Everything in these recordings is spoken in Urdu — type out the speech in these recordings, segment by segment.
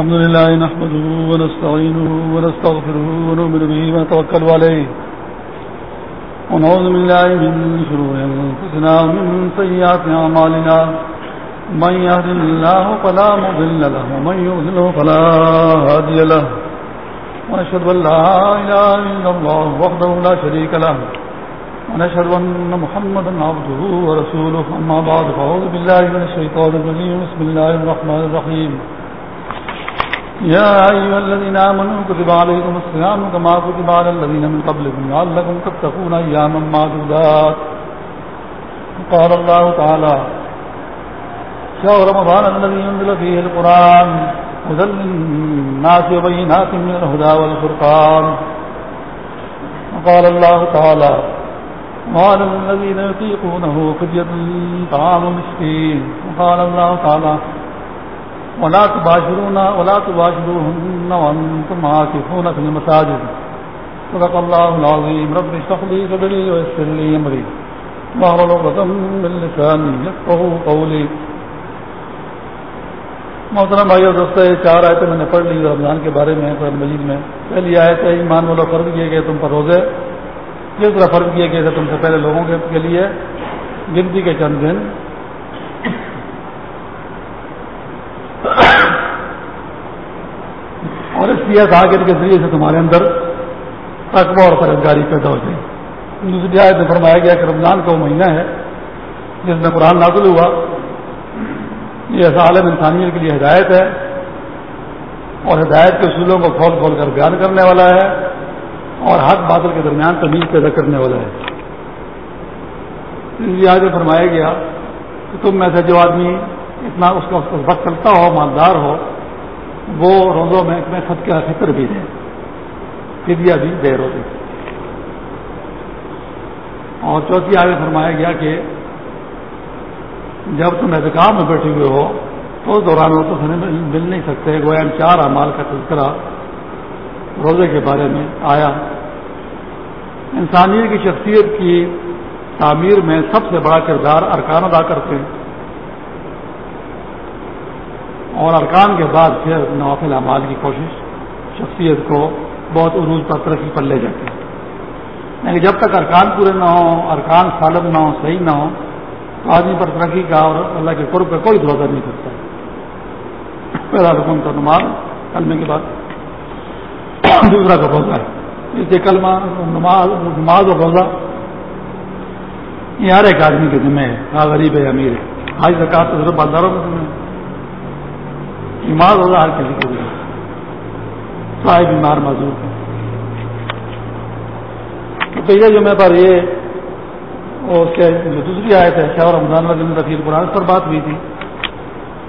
الحمد لله نحمده ونستعينه ونستغفره ونؤمن به ونتوكل عليه. ونعوذ بالله من شرور أنفسنا ومن سيئات أعمالنا. من يهد الله فلا مضل له ومن يضله فلا هادي له. ونشهد أن لا إله إلا الله وحده لا شريك له. ونشهد أن محمدا عبده ورسوله. أما بعد، فأعوذ بالله من الشيطان الرجيم. بسم الله الرحمن الرحيم. يا أيها الذين آمنوا كتب عليكم الصيام كما كتب على الذين من قبلكم لعلكم تتقون أياما معدودات. قال الله تعالى شهر رمضان الذي ينزل فيه القرآن هدى للناس وبينات من الهدى والفرقان. وقال الله تعالى وقال الذين يطيقونه فدية طعام مسكين. وقال الله تعالى ولا تباشرون، ولا تباشروهن وانتم عاكفون المساجد. صدق الله العظيم. رب اشرح لي صدري ويسر لي امري واحلل عقدة من لساني يفقهوا قولي. محترم بھائی اور دوستوں یہ چار آیتیں میں نے پڑھ لی رمضان کے بارے میں، قرآن مجید میں. پہلی آیت ہے، ایمان والا فرض کیے گئے، تم پر روزے. کس طرح فرض کیے گئے تھے تم سے پہلے لوگوں کے لیے. گنتی کے چند دن. اور اس لیے آگے کے ذریعے سے تمہارے اندر تقوی اور پرزگاری پیدا ہو جائے۔ دوسری آیت میں فرمایا گیا کہ رمضان کا وہ مہینہ ہے جس میں قرآن نازل ہوا۔ یہ ایسا عالم انسانیت کے لیے ہدایت ہے اور ہدایت کے اصولوں کو کھول کھول کر بیان کرنے والا ہے اور حق بادل کے درمیان تمیز پیدا کرنے والا ہے۔ اس لیے آگے فرمایا گیا کہ تم میں سے جو آدمی اتنا اس کا وقت چلتا ہو، مالدار ہو وہ روزوں میں خط کا فکر بھی دے فدیا بھی دے روزے اور چوتھی آگے فرمایا گیا کہ جب تم احتکام میں بیٹھے ہوئے ہو، تو اس دوران وہ تو مل نہیں سکتے۔ گویا چار امال کا تذکرہ روزے کے بارے میں آیا۔ انسانیت کی شخصیت کی تعمیر میں سب سے بڑا کردار ارکان ادا کرتے ہیں۔ اور ارکان کے بعد پھر نوافل اعمال کی کوشش شخصیت کو بہت عروج پر ترقی پر لے جاتے ہیں یعنی لیکن جب تک ارکان پورے نہ ہوں، ارکان سالب نہ ہوں، صحیح نہ ہوں، تو آدمی پر ترقی کا اور اللہ کے قرب کا کوئی دھوکہ نہیں کرتا پہلا رقم کا نماز، کلمے کے بعد۔ دوسرا کا روزہ ہے۔ اس کلمہ، نماز نماز اور روزہ، یہ ہر ایک آدمی کے ذمہ ہے۔ ہاں غریب ہے، امیر ہے۔ آج زکات تو بازاروں کے ذمہ ہے۔ نماز روزہ ہر کسی کے ذمہ سائے بیمار معذور تو پہلے جمعے پر یہ اور جو دوسری آیت ہے شاہ رمضان وزن رفیع قرآن پر بات ہوئی تھی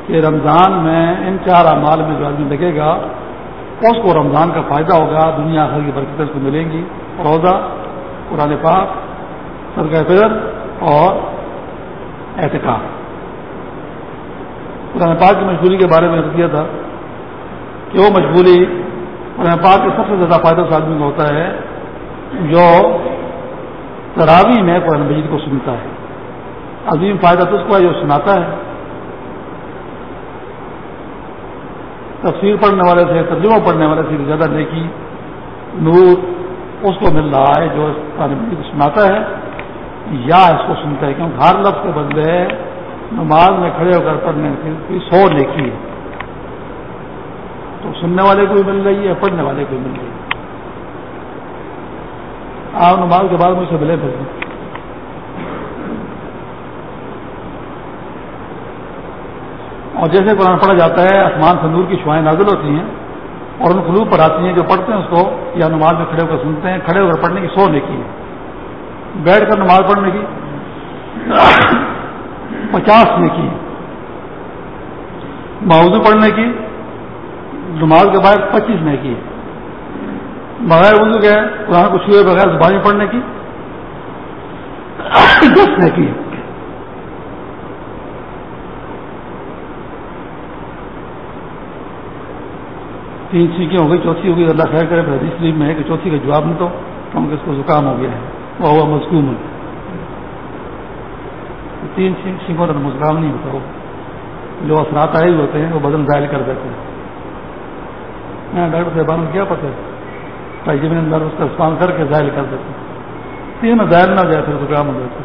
کہ رمضان میں ان چار اعمال میں جو آدمی لگے گا، اس کو رمضان کا فائدہ ہوگا، دنیا آخر کی برکتیں اس کو ملیں گی۔ روزہ، قرآن پاک سرکہ فضر اور احتکاب قرآن پاک کی مجبوری کے بارے میں کیا تھا کہ وہ مجبوری قرآن پاک کے سب سے زیادہ فائدہ اس آدمی کو ہوتا ہے جو تراوی میں قرآن مجید کو سنتا ہے۔ عظیم فائدہ تو اس کو ہے جو سناتا ہے۔ تفسیر پڑھنے والے سے، ترجمہ پڑھنے والے سے زیادہ نیکی، نور اس کو مل رہا ہے جو قرآن مجید کو سناتا ہے۔ یا اس کو سنتا ہے، کیونکہ ہر لفظ کے بدلے نماز میں کھڑے ہو کر پڑھنے کی سو نیکی ہے۔ تو سننے والے کو بھی مل رہی ہے، پڑھنے والے کو بھی مل رہی ہے۔ آپ نماز کے بعد مجھ سے ملے پھر اور جیسے قرآن پڑھا جاتا ہے، آسمان سے نور کی شوائیں نازل ہوتی ہیں اور ان قلوب پر آتی ہیں جو پڑھتے ہیں اس کو، یا نماز میں کھڑے ہو کر سنتے ہیں، کھڑے ہو کر پڑھنے کی سو نیکی ہے۔ بیٹھ کر نماز پڑھنے کی۔ پچاس نیکی ہے۔ موضوع پڑھنے کی، نماز کے بعد پچیس نیکی ہے۔ بغیر وضو کے قرآن کو چھوئے بغیر زبانی پڑھنے کی، دس نیکی ہے۔ تین سیکھیں ہو گئی، چوتھی ہو گئی، اللہ خیر کرے حدیث شریف میں ہے کہ چوتھی کا جواب نہیں تو کیونکہ اس کو زکام ہو گیا ہے۔ وہ ہوا مزکوم ہے۔ تین سیکھوں تو مسکام نہیں ہوتا، وہ جو اثرات آئے ہوتے ہیں، وہ بدن ظاہر کر دیتے ہیں۔ میں ڈاکٹر صاحبان کیا پتہ بھائی جی، جب اندر اس کا استعمال کر کے ظاہر کر دیتے تین ظاہر نہ جائے، پھر تو کام ہو جاتا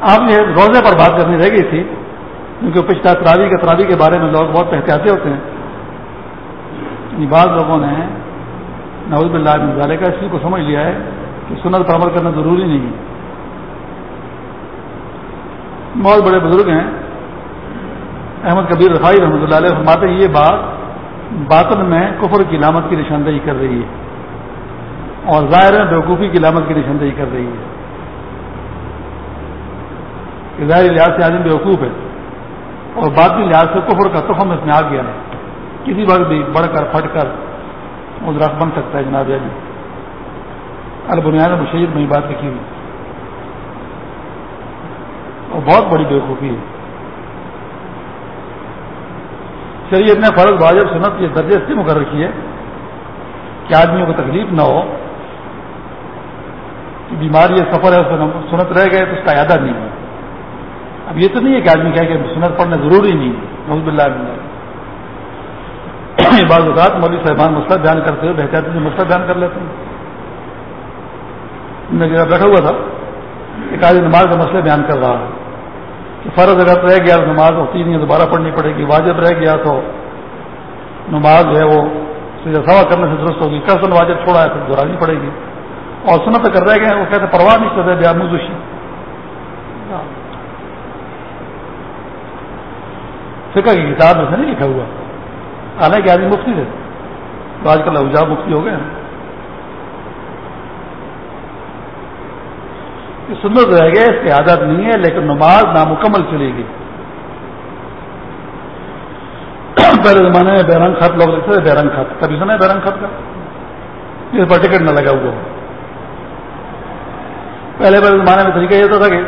آپ یہ روزے پر بات کرنی رہ گئی تھی، کیونکہ پچھلا تراوی کے تراوی کے بارے میں لوگ بہت احتیاطی ہوتے ہیں۔ یعنی بعض لوگوں نے نوز بلّہ مظاہرے کا اس چیز کو سمجھ لیا ہے۔ کہ سنت پر عمل کرنا ضروری نہیں ہے۔ بہت بڑے بزرگ ہیں۔ احمد کبیر رفائی رحمۃ اللہ علیہ فرماتے ہیں، یہ بات باطن میں کفر کی علامت کی نشاندہی کر رہی ہے۔ اور ظاہر بیوقوفی کی علامت کی نشاندہی کر رہی ہے۔ کہ لحاظ سے آدمی بیوقوف ہے۔ اور باطنی لحاظ سے کفر کا تخم اس میں آ گیا ہے۔ کسی وقت بھی بڑھ کر، پھٹ کر ادرخ بن سکتا ہے جناب علی۔ البنیاد مشید میں بات لکھی ہوئی۔ اور بہت بڑی بیوقوفی ہے۔ شریعت نے فرض واجب سنت یہ درجے سے مقرر کی ہے کہ آدمیوں کو تکلیف نہ ہو، کہ بیماری سفر ہے سنت رہ گئے تو اس کا ارادہ نہیں ہے اب یہ تو نہیں ہے کہ آدمی کہے کہ سنت پڑھنا ضروری نہیں ہے۔ محمد اللہ بعض اوقات مولوی صاحبان مسئلہ بیان کرتے ہوئے بہتر سے مسئلہ بیان کر لیتے ہیں۔ میں جگہ بیٹھا ہوا تھا، ایک آدمی نماز کا مسئلہ بیان کر رہا ہے کہ فرض اگر رہ گیا تو نماز ہوتی نہیں دوبارہ پڑھنی پڑے گی، واجب رہ گیا تو نماز جو ہے وہ سوا کرنے سے درست ہوگی۔ کسن واجب چھوڑا ہے، پھر دہرانی پڑے گی۔ اور سنت کر رہ گئے، وہ کہتے پرواہ نہیں کرتے بیا مزوشی فکر کی کتاب میں سے نہیں لکھا ہوا۔ حالانکہ آدمی مفتی تھے۔ تو آج کل اوجا مفتی ہو گئے سنت رہ گئے، اس کی عادت نہیں ہے، لیکن نماز نامکمل چلے گی۔ پہلے زمانے میں بیرنگ خط لوگ لکھتے تھے، بیرنگ خط۔ کبھی سنا ہے بیرنگ خط کا؟ اس پر ٹکٹ نہ لگا ہوا پہلے پہلے زمانے میں طریقہ یہ ہوتا تھا کہ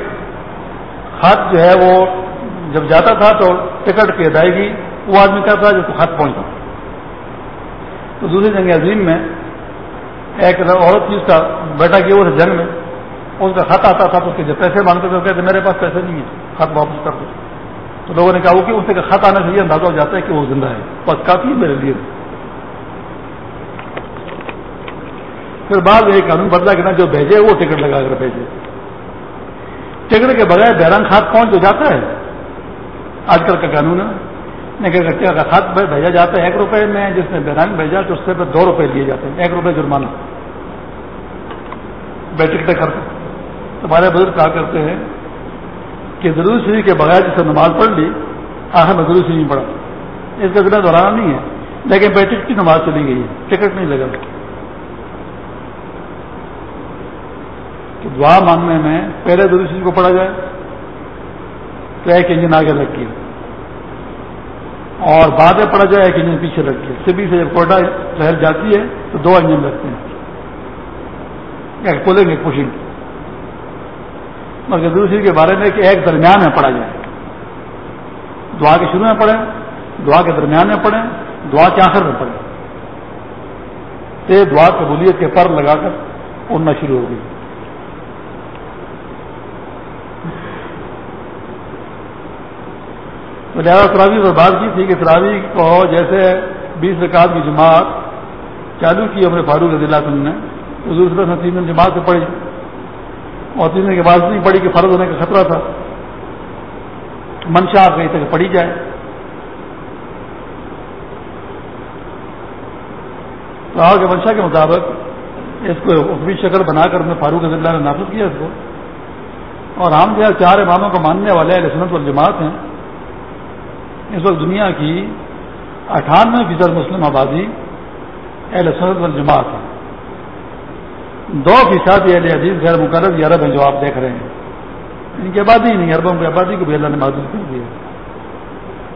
خط جو ہے وہ جب جاتا تھا تو ٹکٹ کی ادائیگی وہ آدمی کرتا جو خط پہنچتا۔ تو دوسری جنگ عظیم میں ایک عورت جس کا بیٹا کیا وہ جنگ میں۔ اس کا خط آتا تھا تو اس کے جب پیسے مانگتے تھے کہتے میرے پاس پیسے نہیں ہیں، خط واپس کر دو۔ تو لوگوں نے کہا، وہ کہ اس کا خط آنے سے یہ اندازہ ہو جاتا ہے کہ وہ زندہ ہے۔ بس کافی میرے لیے۔ پھر بعد ایک قانون بدلا کہ جو بھیجے، وہ ٹکٹ لگا کر بھیجے۔ ٹکٹ کے بغیر بیرنگ خط پہنچ تو جاتا ہے؟ آج کل کا قانون ہے۔ کا خط بھیجا جاتا ہے ایک روپے میں، جس نے بیرنگ بھیجا، تو اس سے دو روپے لیے جاتے ہیں، ایک روپے جرمانہ۔ ٹکٹیں کرتے تمہارے بزرگ کہا کرتے ہیں کہ ضروری شریف کے بغیر جسے نماز پڑھ لی، آخر میں ضروری نہیں پڑھا۔ اس کا ذرا دہرانا نہیں ہے، لیکن بیٹک کی نماز چلی گئی ہے، ٹکٹ نہیں لگا۔ کہ دعا مانگنے میں پہلے ضروری شریف کو پڑھا جائے تو ایک انجن آگے لگ گیا۔ اور بعد میں پڑھا جائے، ایک انجن پیچھے لگ گیا۔ سبھی سے جب کوٹا شہر جاتی ہے، تو دو انجن لگتے ہیں۔ ایک پولنگ پوشنگ۔ مگر دوسری کے بارے میں کہ ایک درمیان میں پڑھا جائے۔ دعا کے شروع میں پڑھیں، دعا کے درمیان میں پڑھیں، دعا کے آخر میں پڑھیں۔ تے دعا قبولیت کے پر لگا کر اڑنا شروع ہو گئی۔ تو لہٰذا تراوی پر بات کی تھی کہ تراوی کو جیسے بیس رکعت کی جماعت چالو کی ہمیں فاروق رضی اللہ نے، حضور نے تین دن جماعت سے پڑھی۔ اور دن کے بعد نہیں پڑھی کہ فرض ہونے کا خطرہ تھا۔ منشا آپ گئی تک پڑھی جائے۔ تو آگے منشا کے مطابق اس کو حکمی شکل بنا کر میں فاروق اللہ نے نافذ کیا اس کو۔ اور ہم جو ہے چار اماموں کو ماننے والے اہل سنت والجماعت ہیں۔ اس وقت دنیا کی اٹھانوے فیصد مسلم آبادی اہل سنت والجماعت ہے دو فیصد یہ عزیز غیر مقرر یہ عرب ہیں جو آپ دیکھ رہے ہیں۔ ان کی آبادی نہیں اربوں کی آبادی کو بھی اللہ نے محدود کر دیا۔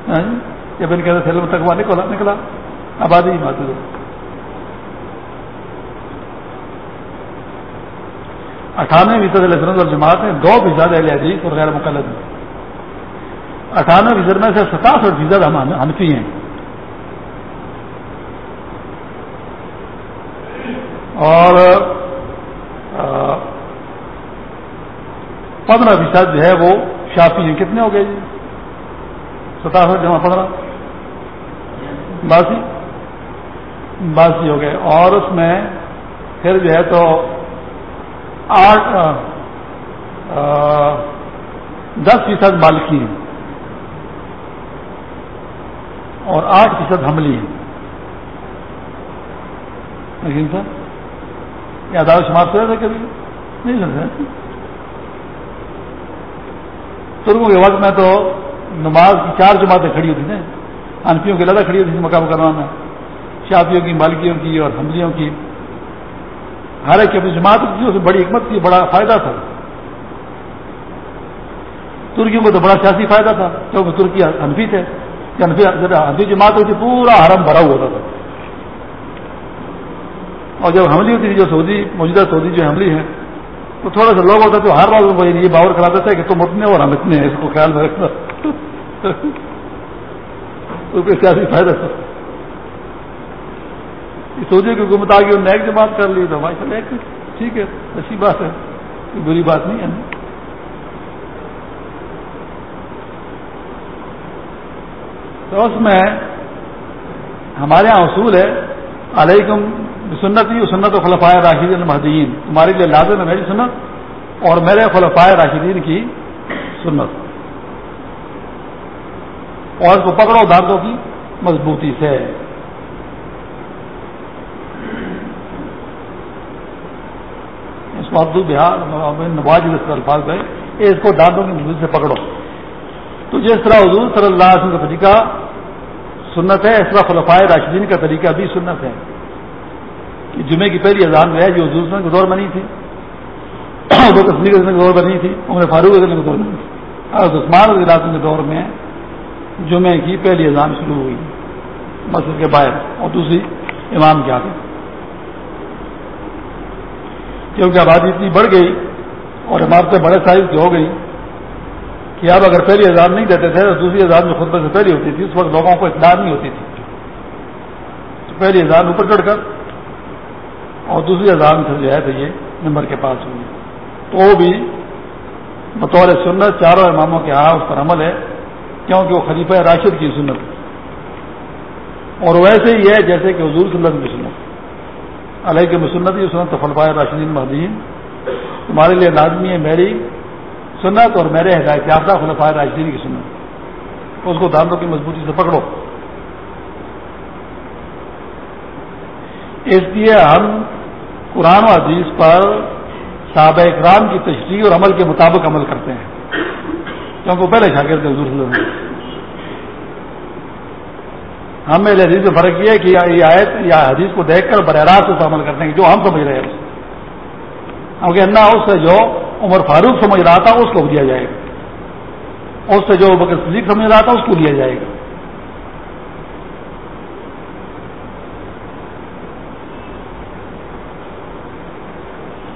ہاں؟ جب ان کے سیلم تک وہاں نکلا نکلا۔ آبادی ہی محدود ہے اٹھانوے فیصد سنت اور جماعت ہیں، دو فیصد اہل عزیز اور غیر مقلد ہیں اٹھانوے فیصد میں سے ستاسٹھ فیصد ہم ہنفی ہیں۔ اور پندرہ فیصد جو ہے وہ شافی ہیں۔ کتنے ہو گئے جی؟ ستاسٹھ جمع پندرہ؟ باسی؟ باسی ہو گئے۔ اور اس میں پھر جو ہے تو آٹھ دس فیصد مالکی ہیں۔ اور آٹھ فیصد حملی ہیں۔ لیکن سر، یہ عدالت شمار سے کبھی؟ نہیں سر ترکوں کے وقت میں تو نماز کی چار جماعتیں کھڑی ہوتی تھیں انفیوں کی لگا کھڑی ہوتی تھی مقام کرنا میں۔ شادیوں کی، مالکیوں کی اور حملیوں کی۔ ہر ایک اپنی جماعت کی اسے بڑی حکمت تھی، بڑا فائدہ تھا۔ ترکیوں کو تو بڑا سیاسی فائدہ تھا، کیونکہ ترکی انفی تھے۔ ہندی جماعت ہوتی پورا حرم بھرا ہوا تھا۔ اور جب حملی ہوتی تھی، جو سعودی، موجودہ سعودی جو حملی ہے تو تھوڑا سا لوگ ہوتا تو ہر بار ان کو یہ باور کراتا تھا کہ تم اتنے اور ہم اتنے ہیں، اس کو خیال میں رکھنا۔ تو کوئی سیاسی فائدہ تھا۔ سعودی کی حکومت آ گئی انہوں نے ایک جماعت کر لی تو ہماری چلے ایک ٹھیک ہے، اچھی بات ہے، کوئی بری بات نہیں ہے۔ تو اس میں ہمارے یہاں اصول ہے، علیکم سنت ہی سنت و خلفائے راشدین المحدین تمہارے لیے لازم ہے میری سنت اور میرے خلفائے راشدین کی سنت۔ اور اس کو پکڑو، دھاگوں کی مضبوطی سے۔ اس کو عبد بہار نواز الفاظ ہے، اس کو دانتوں کی مضبوطی سے پکڑو۔ تو جس طرح حضور صلی اللہ علیہ وسلم کا طریقہ سنت ہے، اس طرح خلفائے راشدین کا طریقہ بھی سنت ہے۔ جمعے کی پہلی اذان میں ہے، جو حضور کے دور بنی تھی۔ وہ تصویر کے دور بنی تھی، عمر فاروق کے دور بنی تھی۔ اور عثمان علاقوں کے دور میں جمعے کی پہلی اذان شروع ہوئی مسجد کے باہر، اور دوسری امام کے آگے۔ کیونکہ آبادی اتنی بڑھ گئی اور عمارتیں بڑے سائز کی ہو گئی کہ اب اگر پہلی اذان نہیں دیتے تھے تو دوسری اذان جو خطبے سے پہلی ہوتی تھی، اس وقت لوگوں کو اطلاع نہیں ہوتی تھی۔ تو پہلی اذان اوپر چڑھ کر اور دوسری اذان سے جو ہے تو یہ نمبر کے پاس ہوئی۔ تو وہ بھی بطور سنت چاروں اماموں کے ہاں اس پر عمل ہے، کیونکہ وہ خلیفہ راشد کی سنت۔ اور ویسے ہی ہے جیسے کہ حضور صلی اللہ علیہ وسلم۔ علیہ کے مسنت یہ سنت فلفا راشدین مہدین تمہارے لیے لازمی ہے میری سنت اور میرے ہدایت یافتہ خلفاء راشدین کی سنت۔ اس کو دانتوں کی مضبوطی سے پکڑو۔ اس لیے ہم قرآن و حدیث پر صحابہ اکرام کی تشریح اور عمل کے مطابق عمل کرتے ہیں۔ کیونکہ پہلے شاگرد حضور صلی اللہ علیہ ہم میرے حدیث میں فرق یہ ہے کہ یہ آیت یا حدیث کو دیکھ کر براہ راست اس عمل کرتے ہیں جو ہم سمجھ رہے ہیں۔ کیونکہ اللہ اس سے جو عمر فاروق سمجھ رہا تھا، اس کو دیا جائے گا۔ اس سے جو بکر صدیق سمجھ رہا تھا، اس کو لیا جائے گا۔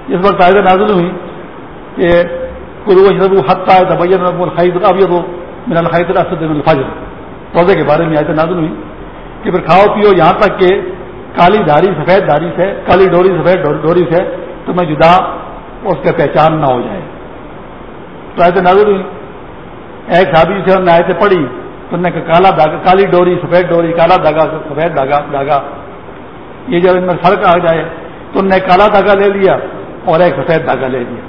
اس وقت آئے نازل ہوئی کہ حت آئے اب یہ تو میرا الفاظ پودے کے بارے میں آئے نازل ہوئی کہ پھر کھاؤ پیو یہاں تک کہ کالی دھاری سفید دھاری سے، کالی ڈوری سفید ڈوری سے تمہیں جدا اس کا پہچان نہ ہو جائے۔ تو ایسے نازل ہوئی۔ ایک شادی سے ہم نے آئے پڑھی، تو نے کالا دھاگا کالی ڈوری سفید ڈوری، کالا دھاگا سفید دھاگا دھاگا یہ جب ان میں فرق آ جائے تو ان نے کالا دھاگا لے لیا۔ اور ایک سفید دھاگا لے لیا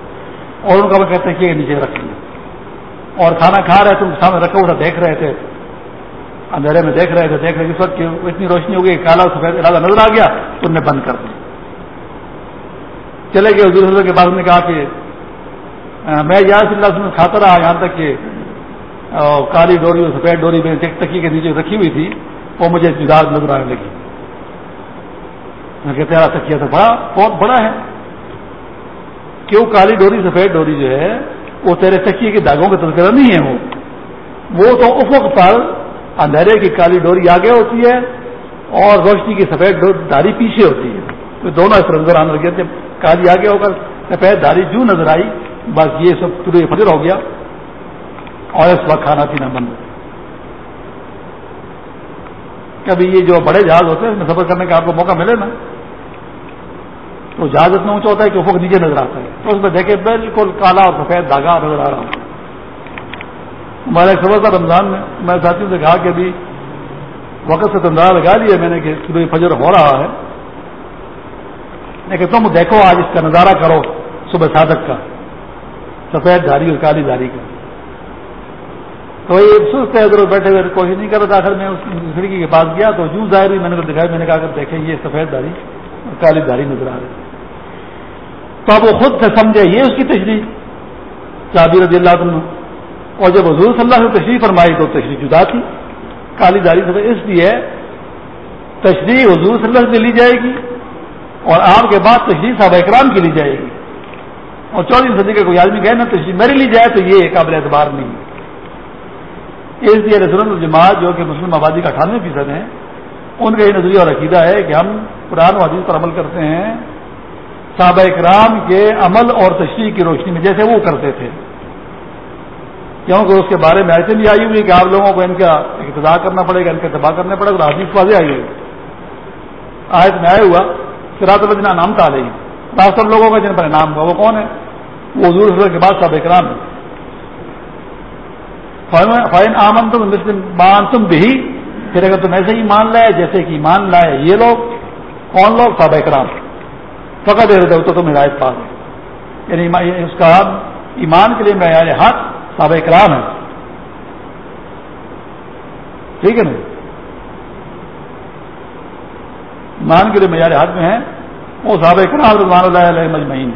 اور ان کا وہ کہتے ہیں کہ نیچے رکھ لیا۔ اور کھانا کھا رہے تھے، ان کے سامنے رکھا ہوا دیکھ رہے تھے۔ اندھیرے میں دیکھ رہے تھے، دیکھ رہے اس وقت اتنی روشنی ہو گئی کالا سفید ارادہ نظر آ گیا، تو انہیں بند کر دیا۔ چلے گئے حضور کے بعد نے کہا کہ میں یاد اللہ سے کھاتا رہا، یہاں تک کہ کالی ڈوری اور سفید ڈوری میں تکی کے نیچے رکھی ہوئی تھی، وہ مجھے جدا نظر آنے لگی۔ میں کہ تیرا تکیا تو بڑا، بہت بڑا ہے۔ کیوں کالی ڈوری سفید ڈوری جو ہے، وہ تیرے تکیے کے داغوں کا تذکرہ نہیں ہے وہ۔ وہ تو افق پر اندھیرے کی کالی ڈوری آگے ہوتی ہے اور روشنی کی سفید داری پیچھے ہوتی ہے۔ تو دونوں اس نظر آنے لگے تھے۔ کالی آگے ہو کر سفید داری جو نظر آئی، بس یہ سب پورے فجر ہو گیا۔ اور اس وقت کھانا پینا بند۔ کبھی یہ جو بڑے جہاز ہوتے ہیں، اس میں سفر کرنے کا آپ کو موقع ملے نا تو جہاز اتنا اونچا ہوتا ہے کہ افق نیچے نظر آتا ہے۔ تو اس میں دیکھے بالکل کالا اور سفید دھاگا نظر آ رہا ہمارے خبر تھا رمضان میں میں ساتھیوں سے کہا کہ ابھی وقت سے تندرا لگا لیا میں نے کہ صبح فجر ہو رہا ہے۔ لیکن تم دیکھو آج اس کا نظارہ کرو صبح صادق کا۔ سفید دھاری اور کالی دھاری کا۔ تو یہ سست ہے ادھر بیٹھے ہوئے کوشش نہیں کر رہا تھا۔ میں اس کھڑکی کے پاس گیا تو جو ظاہر ہوئی، میں نے دکھایا میں نے کہا کہ دیکھیں یہ سفید دھاری اور کالی دھاری نظر آ رہی تو اب وہ خود سے سمجھے، یہ اس کی تشریح۔ چابی رضی اللہ عنہ، اور جب حضور صلی اللہ سے تشریح فرمائی تو تشریح جدا تھی۔ کالی داری سے اس لیے تشریح حضور صلی اللہ سے لی جائے گی، اور آپ کے بعد تشریح صاحب اکرام کی لی جائے گی۔ اور چودہ صدی کا کوئی آدمی کہے نا تشریح میری لی جائے تو یہ قابل اعتبار نہیں۔ ہے اس لیے رسول الجماعت جو کہ مسلم آبادی کا اٹھانوے فیصد ہیں، ان کا یہ نظریہ اور عقیدہ ہے کہ ہم قرآن و حدیث پر عمل کرتے ہیں۔ صحابہ اکرام کے عمل اور تشریح کی روشنی میں، جیسے وہ کرتے تھے۔ کیونکہ اس کے بارے میں ایسے بھی آئی ہوئی کہ آپ لوگوں کو ان کا ابتدا کرنا پڑے گا، ان کا تباہ کرنا پڑے گا حدیث واضح آئی ہوئی آیت میں آیا ہوا سراط الدین نام تھا لے راستہ لوگوں کا جن پر نام ہوا، وہ کون ہے؟ وہ حضور کے بعد صاحب اکرام ہے فائن آمن تم مسلم مان تم بھی پھر اگر تم ایسے ہی مان لائے جیسے کہ مان لائے یہ لوگ، کون لوگ؟ صاحب اکرام۔ فقط دے تو تم ہدایت پا یعنی, یعنی اس کا ایمان کے لیے معیار یعنی حق صاحب اکرام ہے ٹھیک ہے نا؟ ایمان کے لیے معیار یعنی حق میں ہے وہ صاحب اکرام رضوان اللہ علیہ مجمعین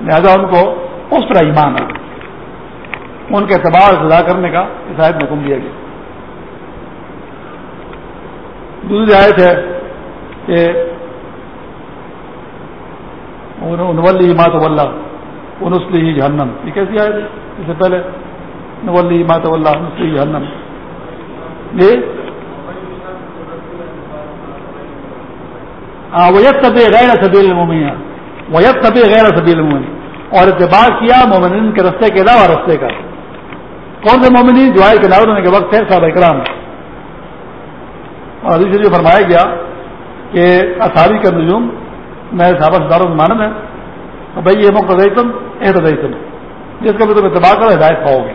لہذا ان کو اس طرح ایمان ہے ان کے اعتبار سزا کرنے کا عیسائیت میں حکم دیا گیا۔ دوسری آیت ہے کہ نولی مات اللہ انسلی جہنم۔ یہ کیسی آئے تھے اس سے پہلے، نولی مات اللہ انسلی جہنم۔ یہ؟ ویت طبی غیر سبیل المومن ویت طبی غیر سبیل المومن اور اعتبار کیا مومن کے رستے کے علاوہ رستے کا۔ کون سے مومنی دعائیں کے علاوہ ہونے کے وقت ہے صاحب اکرام اور حدیث جو فرمایا گیا کہ اثاری کا نجوم میں صحابہ دار مانن ہے بھائی یہ مقتدی تم احتدئی تم جس کا بھی تم اتباع کرو، ہدایت پاؤ گے۔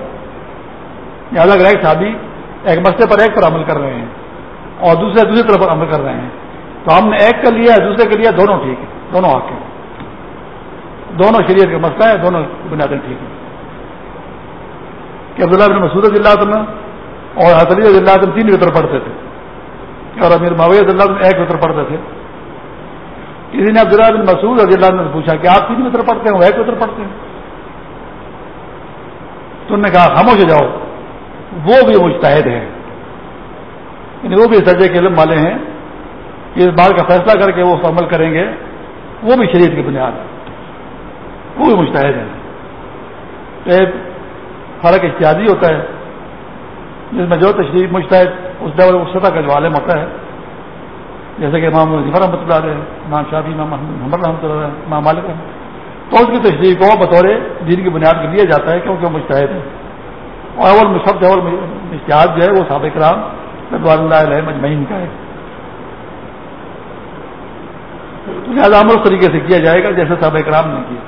یہ الگ الگ صحابی ایک مسئلے پر ایک پر عمل کر رہے ہیں اور دوسرے دوسری طرف پر عمل کر رہے ہیں۔ تو ہم نے ایک کر لیا، دوسرے کے لیا، دونوں ٹھیک ہے دونوں حق ہیں۔ دونوں شریعت کا مسئلہ ہے دونوں بنیادیں ٹھیک ہیں۔ کہ عبداللہ بن مسعود اللہ عنہ اور حضری اللہ عنہ تین وطر پڑھتے تھے۔ اور امیر معاویہ اللہ ایک وطر پڑھتے تھے۔ کسی نے عبداللہ بن مسعود رضی اللہ عنہ سے پوچھا کہ آپ تین وطر پڑھتے ہیں؟ وہ ایک پڑھتے ہیں۔ تو انہوں نے کہا، خاموش ہو جاؤ، وہ بھی مشتحد ہیں۔ یعنی وہ بھی سجے کے علم والے ہیں۔ کہ اس بات کا فیصلہ کر کے وہ عمل کریں گے۔ وہ بھی شریعت کی بنیاد ہے۔ وہ بھی مشتحد ہیں۔ فرق اشتہادی ہوتا ہے۔ جس میں جو تشریف مشتحد اس ڈبل اس سطح کا جو عالم ہوتا ہے جیسے کہ امام ظفر رحمۃ اللہ علیہ، امام شافی امام محمد رحمۃ اللہ علیہ، امام مالک تو اس کی تشریح کو بطور دین کی بنیاد کے لیا جاتا ہے کیونکہ وہ مشتحد ہے اور اول مشرف اول اشتہاد جو ہے وہ سابق رام رضوان اللہ علیہ مجمعین کا ہے۔ تو لہٰذا عمل طریقے سے کیا جائے گا جیسے سابق رام نے کیا۔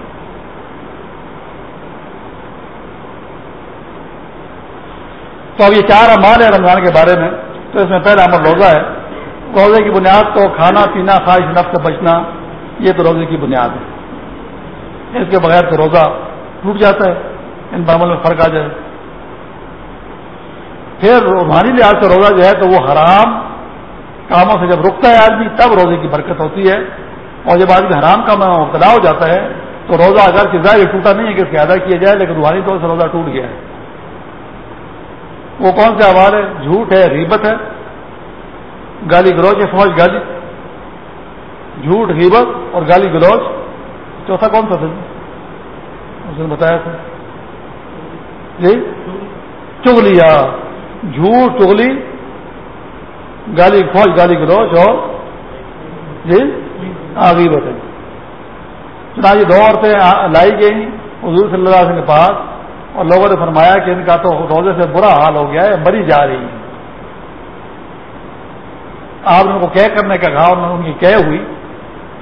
تو اب یہ چار امال ہے رمضان کے بارے میں۔ تو اس میں پہلا عمل روزہ ہے۔ روزے کی بنیاد تو کھانا، پینا، خواہش، نفس سے بچنا، یہ تو روزے کی بنیاد ہے۔ اس کے بغیر تو روزہ ٹوٹ جاتا ہے، ان بعمل میں فرق آ جائے۔ پھر روحانی لحاظ سے روزہ جو ہے تو وہ حرام کاموں سے جب رکتا ہے آدمی، تب روزے کی برکت ہوتی ہے۔ اور جب آدمی حرام کا مبتلا ہو جاتا ہے، تو روزہ اگر کہ ظاہر ٹوٹا نہیں ہے کہ اس کے ادا کیا جائے، لیکن روحانی طور سے روزہ ٹوٹ گیا ہے۔ وہ کون سے آواز ہے جھوٹ ہے ریبت ہے۔ گالی گلوچ فوج گالی؟ جھوٹ ریبت اور گالی گلوچ۔ چوتھا کون سا تھا اس نے بتایا تھا۔ جی چگلی یا جھوٹ چگلی گالی، فوج، گالی گلوچ اور جی ہاں ہے چنانچہ دو عورتیں لائی گئی۔ حضور صلی اللہ علیہ وسلم کے پاس اور لوگوں نے فرمایا کہ ان کا تو روزے سے برا حال ہو گیا ہے، مری جا رہی ہے آپ نے ان کو کہہ کرنے کا کہا انہوں نے ان کی کہہ ہوئی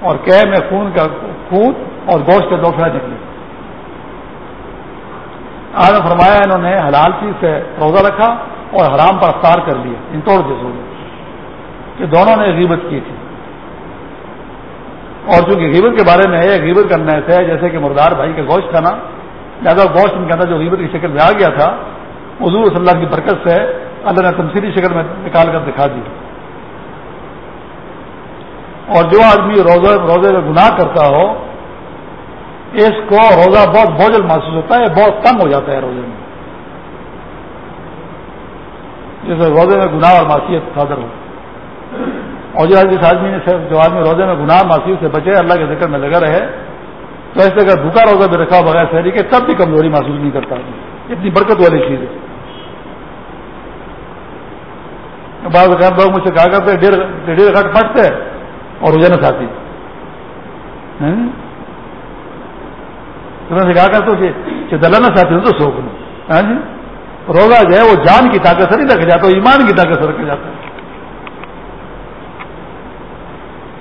اور کہہ میں خون کا خون اور گوشت کے دوسرا نکلے۔ آج نے فرمایا انہوں نے حلال چیز سے روزہ رکھا اور حرام پر افطار کر لیا، ان توڑ دے سو کہ دونوں نے غیبت کی تھی۔ اور چونکہ غیبت کے بارے میں ہے، غیبت کرنے سے جیسے کہ مردار بھائی کا گوشت کھانا، لہٰذا گوشت ان کے اندر جو غیبت کی شکل میں آ گیا تھا، حضور صلی اللہ کی برکت سے اللہ نے تمسیری شکل میں نکال کر دکھا دی۔ اور جو آدمی روزے روزے میں گناہ کرتا ہو، اس کو روزہ بہت بوجھل محسوس ہوتا ہے، بہت کم ہو جاتا ہے روزے میں۔ جیسے روزے میں گناہ اور معصیت صادر ہو۔ اور جو جس آدمی نے جو آدمی روزے میں گناہ معصیت سے بچے، اللہ کے ذکر میں لگا رہے، تو ایسے اگر بھوکا روزہ بھی رکھا بغیر شہری کے، تب بھی کمزوری محسوس نہیں کرتا۔ اتنی برکت والی چیز ہے۔ بعض لوگ مجھ سے کہا کرتے ڈیڑھ ڈیڑھ گھنٹ پھٹتے اور روزے نہ کھاتی تمہیں کہا کرتے کہ دلانا چاہتے ہیں تو سوکھ لو ہاں جی؟ روزہ جو ہے وہ جان کی طاقت سے نہیں رکھا جاتا ایمان کی طاقت سے رکھا جاتا ہے۔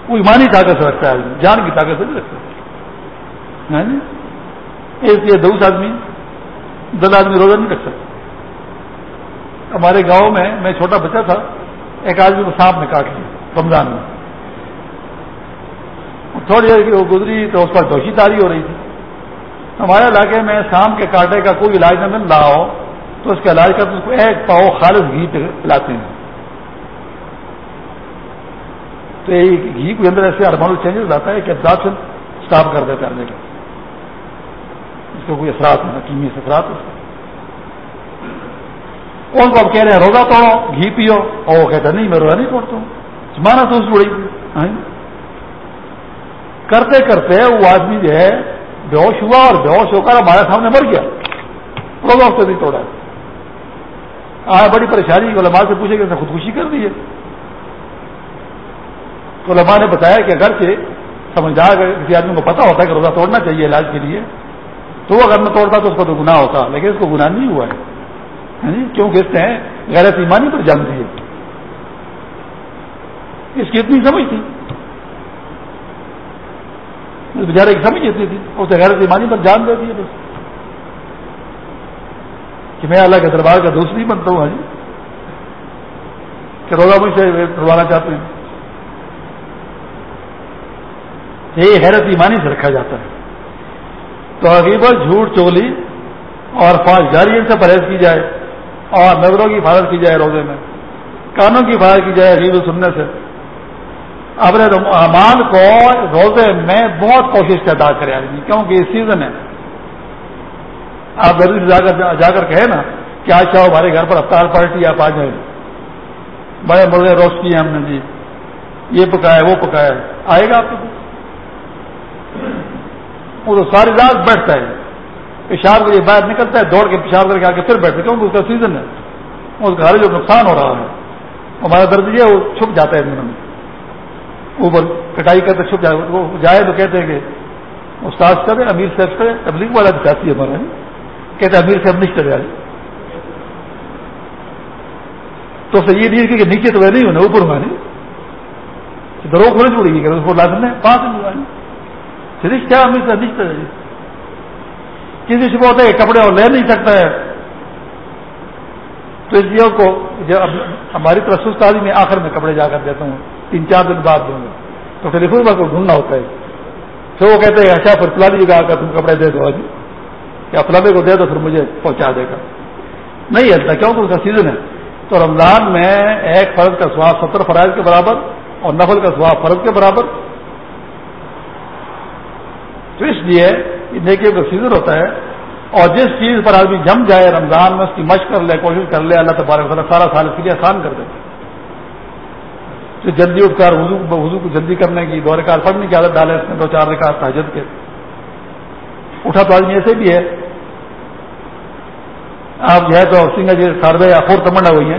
وہ ایمانی طاقت سے رکھتا ہے، جان کی طاقت سے نہیں رکھتا۔ اس لیے دوس آدمی، دل آدمی روزہ نہیں رکھ سکتا۔ ہمارے گاؤں میں میں چھوٹا بچہ تھا، ایک آدمی کو سانپ نے کاٹ لیا، رمضان میں۔ تھوڑی دیر کی وہ گزری تو اس پر دوشی تاری ہو رہی تھی۔ ہمارے علاقے میں سام کے کاٹے کا کوئی علاج نہ مل رہا ہو تو اس کا علاج کر اس کو ایک پاؤ خالص گھی پلاتے ہیں۔ تو یہ گھی کے اندر ایسے ہارمونل چینجز آتا ہے کہ ابزارپشن اسٹاپ کر دیتا ہے اس کو کوئی اثرات نہیں کیمی سے اثرات ان کو اب کہہ رہے ہیں، روزہ توڑو، گھی پیو۔ اور وہ کہتا نہیں، میں روزہ نہیں توڑتا ہوں۔ مانا تو اس بڑی ہاں جی۔ کرتے کرتے وہ آدمی جو ہے بے ہوش ہوا اور بے ہوش ہو کر ہمارے سامنے مر گیا۔ روزہ اس سے نہیں توڑا۔ آ، بڑی پریشانی، علماء سے پوچھے کہ اس نے خودکشی کر دی ہے۔ تو علماء نے بتایا کہ اگر سے سمجھا اگر کسی آدمی کو پتا ہوتا ہے کہ روزہ توڑنا چاہیے علاج کے لیے، تو اگر میں توڑتا تو اس کا تو گناہ ہوتا، لیکن اس کو گناہ نہیں ہوا ہے۔ کیونکہ اس نے غیر ایمانی پر جان دی ہے۔ اس کی اتنی سمجھ تھی۔ بیچارے کی سمجھ اتنی تھی۔ اسے غیر ایمانی پر جان دے دی بس۔ کہ میں اللہ کے دربار کا دوست نہیں بنتا ہوں ہاں جی۔ کہ روزہ مجھ سے کروانا چاہتے ہیں۔ یہ حیرت ایمانی سے رکھا جاتا ہے۔ تو عقیبت جھوٹ چولی اور فاش جاری سے پرہیز کی جائے اور نظروں کی حفاظت کی جائے روزے میں۔ کانوں کی حفاظت کی جائے عقیب سننے سے۔ اپنے امان کو روزے میں بہت کوشش سے ادا کرے آدمی، کیونکہ یہ سیزن ہے۔ آپ گرمی سے جا کر جا کر کہے نا کہ آج چاہو ہمارے گھر پر افطار پارٹی آپ آ جائیں۔ بڑے مرغے روسٹ کیے ہم نے جی۔ یہ پکایا، وہ پکایا۔ آئے گا آپ کو وہ تو ساری رات بیٹھتا ہے۔ پیشاب کے لیے باہر نکلتا ہے، دوڑ کے پیشاب کر کے آ کے پھر بیٹھتا ہے، کیونکہ اس کا سیزن ہے۔ اس گھر جو نقصان ہو رہا ہے۔ ہمارا درد یہ وہ چھپ جاتا ہے دنوں میں۔ اوپر کٹائی کرتے چھپ جائے وہ جائے تو کہتے ہیں کہ استاد کرے امیر صاحب کرے تبلیغ والا بھی چاہتی ہے ہمارا کہتے امیر صاحب نہیں کرے تو اسے یہ نہیں کہ نیچے تو وہ نہیں ہونا، اوپر ہوا نہیں۔ درو کھولے چھوڑی گی کہ اس کو لازم ہے پانچ نہیں صرف کیا امیر صاحب نہیں کرے کسی سے ہوتا ہے، کپڑے اور لے نہیں سکتا ہے۔ تو اس لیے کو جب ہماری طرف سست آدمی میں آخر میں کپڑے جا کر دیتا ہوں۔ تین چار دن بعد دوں گا۔ تو پھر اس کو ڈھونڈنا ہوتا ہے۔ پھر وہ کہتے ہیں اچھا پھر پلا دیجیے گا تم کپڑے دے دو آج یا فلانے جی کو دے دو، پھر مجھے پہنچا دے گا۔ نہیں ہلتا کیوں؟ کہ اس کا سیزن ہے۔ تو رمضان میں ایک فرض کا سواب ستر فرائض کے برابر اور نفل کا سواب فرض کے برابر۔ تو اس لیے نیکیوں کا سیزن ہوتا ہے اور جس چیز پر آدمی جم جائے رمضان میں، اس کی مشق کر لے، کوشش کر لے، اللہ تبارک تعالیٰ سارا سال اس کے لیے آسان کر دے تو جلدی اٹھ کر وضو وضو کو جلدی کرنے کی دور کار پڑھنے کی عادت ڈالے اس میں دو چار رکعت تاجد کے۔ اٹھا تو آدمی ایسے بھی ہے۔ آپ جو ہے تو سنگا جی ساروے آخور تمنا ہوئی ہیں۔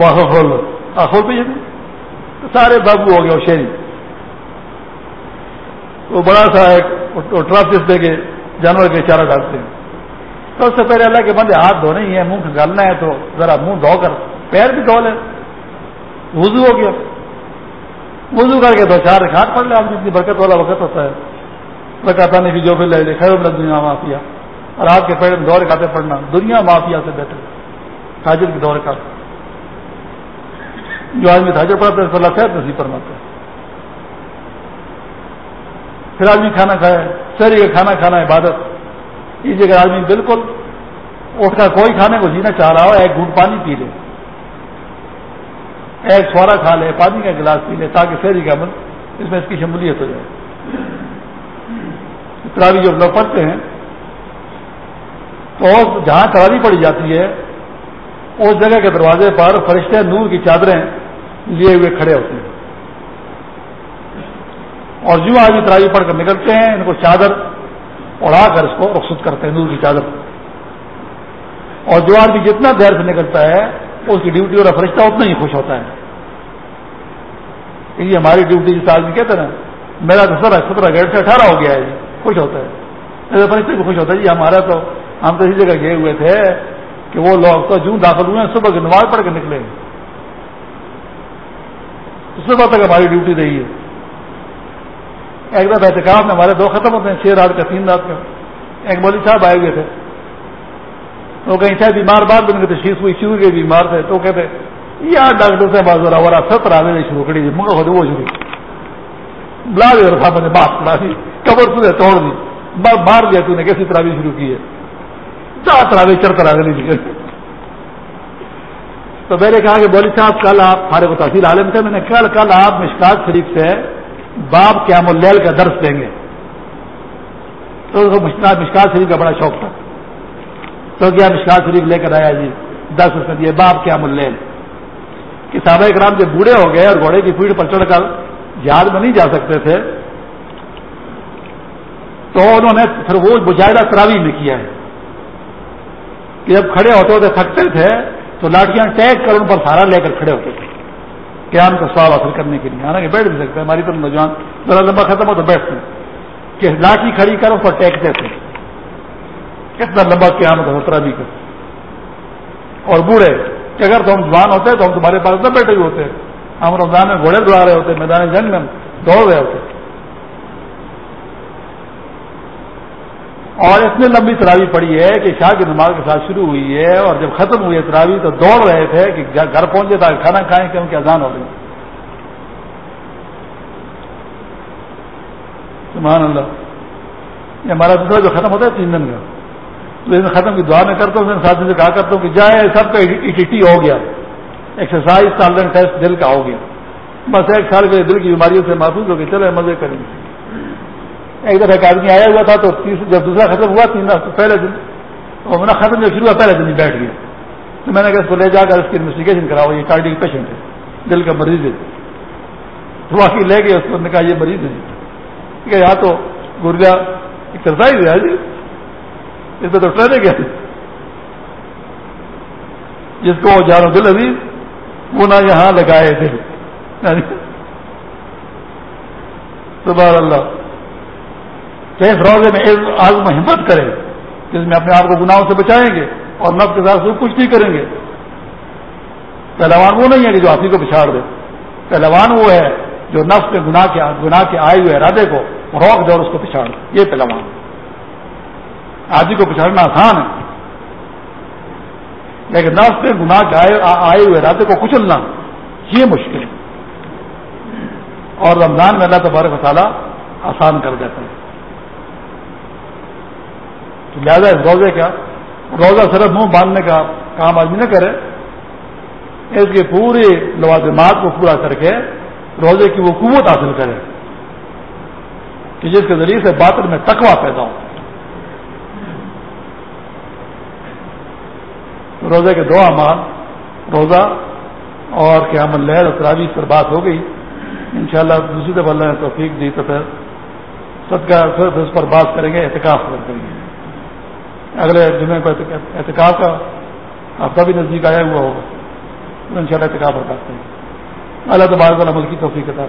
وہ آخر کھول لو آخور پہ تو سارے بابو ہو گئے وہ شہری۔ وہ بڑا سا ایک ٹرافس دے کے جانور کے چارہ ڈالتے ہیں۔ تو اس سے پہلے اللہ کے بندے ہاتھ دھونے ہی ہے منہ کھگالنا ہے تو ذرا منہ دھو کر۔ پیر بھی دھو لے وضو ہو گیا۔ وضو کر کے دو چار کھاٹ پڑ لے، آدمی اتنی برکت والا وقت ہوتا ہے۔ رکاتا نہیں جو بھی لے لے، خیر دنیا معافیا۔ اور آپ کے پیڑ میں دور کھاتے پڑھنا، دنیا معافیا سے بہتر تاجر کے دور کا جو آدمی تاجر پڑھتا ہے اللہ صحت نصیب فرماتا ہے۔ پھر آدمی کھانا کھائے شہری کا کھانا کھانا عبادت۔ اس جگہ آدمی بالکل اٹھ کر کوئی کھانے کو جینا چاہ رہا ہو، ایک گھونٹ پانی پی لے۔ ایک سوارا کھا لے، پانی کا گلاس پی لے تاکہ شہری کا من اس میں اس کی شمولیت ہو جائے۔ تراوی جب لوگ پڑھتے ہیں، تو جہاں تراوی پڑی جاتی ہے، اس جگہ کے دروازے پر فرشتے نور کی چادریں لیے ہوئے کھڑے ہوتے ہیں۔ اور جو آدمی تراوی پڑھ کر نکلتے ہیں، ان کو چادر اڑا کر اس کو رخصت کرتے ہیں، نور کی چادر اور جو آدمی جتنا دیر سے نکلتا ہے اس کی ڈیوٹی اور فرشتہ اتنا ہی خوش ہوتا ہے۔ یہ ہماری ڈیوٹی جس آدمی کہتے ہیں نا، میرا تو سترہ سترہ گیٹ سے اٹھارہ ہو گیا ہے جی خوش ہوتا ہے۔ فرشتے کو خوش ہوتا ہے جی ہمارا تو، ہم تو اسی جگہ گئے ہوئے تھے کہ وہ لوگ تو جو داخل ہوئے ہیں، صبح کی نماز پڑھ کے نکلے۔ صبح تک ہماری ڈیوٹی رہی ہے۔ ایک دفعہ احتکاب میں ہمارے دو ختم ہوتے ہیں، چھ رات کا، تین رات کا۔ ایک مولی صاحب آئے ہوئے تھے۔ تو کہیں تھے بیمار بعد بن گئے تشخیص ہوئی، شروع کے بیمار تھے، تو کہتے یار ڈاکٹر سے بازو رہا ستر آنے شروع کری منگا خود وہ شروع بلا دے رہا تھا، میں نے بات پڑا دی کبر تھی توڑ دی، مار دیا تو نے، کیسی تراوی شروع کی ہے؟ چار تراوی چڑھ کر آگے نہیں تو میں نے کہا کہ بولی صاحب، کل آپ فارغ تحصیل عالم تھے، میں نے کل کل آپ مشکات شریف سے باپ قیام اللیل کا درس دیں گے۔ تو مشکات شریف کا بڑا شوق تھا۔ تو کیا مشکات شریف لے کر آیا جی؟ دس اس دیے، باپ کیا مل کہ صحابہ کرام جب بوڑھے ہو گئے اور گھوڑے کی پیڑ پر چڑھ کر جہاز میں نہیں جا سکتے تھے، تو انہوں نے پھر وہ مجاہدہ تراوی میں کیا ہے۔ کہ جب کھڑے ہوتے ہوتے تھکتے تھے، تو لاٹیاں ٹیک کر ان پر سہارا لے کر کھڑے ہوتے تھے۔ قیام کا سوال حاصل کرنے کے لیے؟ حالانکہ بیٹھ بھی سکتے ہیں ہماری طرف نوجوان ذرا لمبا ختم ہو تو بیٹھتے کہ لاٹھی کھڑی کر اس پر ٹیکتے تھے۔ کتنا لمبا قیام ہوتا سترہ بھی کا اور بوڑھے، کہ اگر تو ہم جوان ہوتے، تو ہم تمہارے پاس نہ بیٹھے ہوئے ہوتے۔ ہم رمضان میں گھوڑے دوڑا رہے ہوتے، میدان جنگ میں دوڑ رہے ہوتے۔ اور اتنی لمبی تراوی پڑی ہے کہ شاہ کی نماز کے ساتھ شروع ہوئی ہے، اور جب ختم ہوئی ہے تراوی تو دوڑ رہے تھے کہ گھر پہنچے تاکہ کھانا کھائیں کہ ان کی اذان ہو گئی۔ سبحان اللہ۔ یہ ہمارا دوسرا جو ختم ہوتا ہے، تین دن کا۔ تو ختم کی دعا میں کرتا ہوں ساتھی سے کہا کرتا ہوں کہ جائے سب کا ایٹی ہو گیا۔ ایکسرسائز ٹالرنٹ ٹیسٹ دل کا ہو گیا۔ بس ایک سال کے دل کی بیماریوں سے محفوظ ہو گئے۔ چلے، مزے کریں۔ گے ایک دفعہ ایک آدمی آیا ہوا تھا تو جب دوسرا ختم ہوا، تین پہلے دن۔ اور میرا ختم جب شروع ہوا، پہلے دن ہی بیٹھ گیا۔ تو میں نے کہا اس کو لے جا کر اس کی انویسٹیگیشن کراؤ، یہ کارڈک پیشنٹ ہے۔ دل کا مریض ہے۔ تو باقی لے گئے، اس کو نے کہا یہ مریض ہے۔ کہ یہاں تو گرجا ایکسرسائز ہے ہاں جی۔ اس میں تو ٹریننگ ہے جس کو جانو دل عزیز، وہ نہ یہاں لگائے دل یعنی سبحان اللہ۔ اس روزے میں آزم ہمت کرے، جس میں اپنے آپ کو گناہوں سے بچائیں گے اور نب کے ساتھ کچھ نہیں کریں گے۔ پہلوان وہ نہیں ہے کہ جو آپ کو پچھاڑ دے۔ پہلوان وہ ہے جو نفس کے گناہ کے گناہ کے آئے ہوئے ارادے کو روک دے اور اس کو پچھاڑ دے۔ یہ پہلوان۔ ہے آدمی کو پچھاڑنا آسان ہے۔ لیکن نفس کے گناہ کے آئے ہوئے ارادے کو کچلنا، یہ مشکل ہے۔ اور رمضان میں اللہ تبارک تعالیٰ آسان کر دیتا ہے۔ تو لہٰذا اس روزے کا روزہ صرف منہ باندھنے کا کام آدمی نہ کرے، اس کے پورے لوازمات کو پورا کر کے روزے کی وہ قوت حاصل کرے کہ جس کے ذریعے سے باطن میں تقوا پیدا ہو۔ روزے کے دو امان روزہ اور قیام لہر اور تراویح پر بات ہو گئی۔ انشاءاللہ دوسری دفعہ اللہ نے توفیق دی تو پھر سب کا اس پر بات کریں گے احتکاف کریں گے۔ اگلے جمعے کو احتکاب کا ہفتہ بھی نزدیک آیا ہوا ہوگا۔ ان شاء اللہ احتکاب کرتے ہیں اللہ تبارک عمل کی توفیق کتاب